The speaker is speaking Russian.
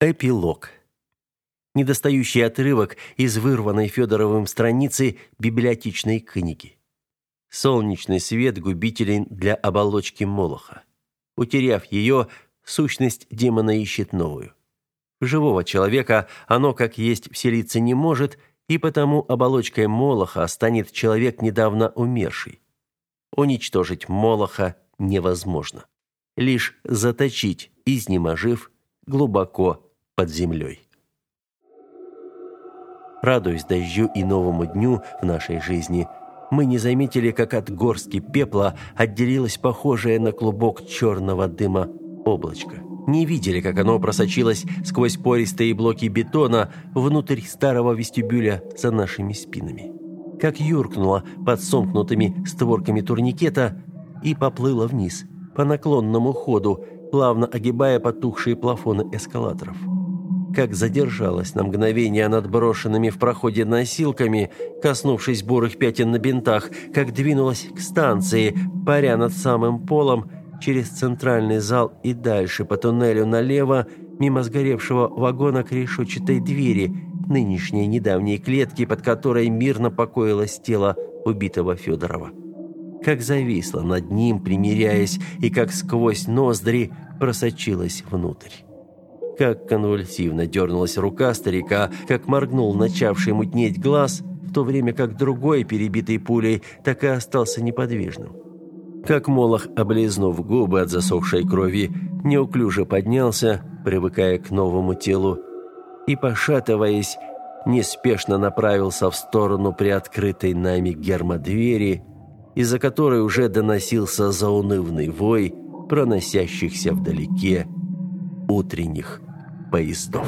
Эпилог. Недостающий отрывок из вырванной Федоровым страницы библиотечной книги. Солнечный свет губителен для оболочки Молоха. Утеряв ее, сущность демона ищет новую. Живого человека оно как есть вселиться не может, и потому оболочкой Молоха станет человек недавно умерший. Уничтожить Молоха невозможно. Лишь заточить, изнеможив, глубоко под землей. Радуясь дождю и новому дню в нашей жизни, мы не заметили, как от горстки пепла отделилось похожее на клубок черного дыма облачко. Не видели, как оно просочилось сквозь пористые блоки бетона внутрь старого вестибюля за нашими спинами. Как юркнуло под сомкнутыми створками турникета и поплыло вниз по наклонному ходу, плавно огибая потухшие плафоны эскалаторов. Как задержалась на мгновение над брошенными в проходе носилками, коснувшись бурых пятен на бинтах, как двинулась к станции, паря над самым полом, через центральный зал и дальше по туннелю налево, мимо сгоревшего вагона к решетчатой двери, нынешней недавней клетки, под которой мирно покоилось тело убитого Федорова как зависла над ним, примиряясь, и как сквозь ноздри просочилась внутрь. Как конвульсивно дернулась рука старика, как моргнул начавший мутнеть глаз, в то время как другой, перебитый пулей, так и остался неподвижным. Как Молох, облизнув губы от засохшей крови, неуклюже поднялся, привыкая к новому телу, и, пошатываясь, неспешно направился в сторону приоткрытой нами гермодвери, из-за которой уже доносился заунывный вой проносящихся вдалеке утренних поездов.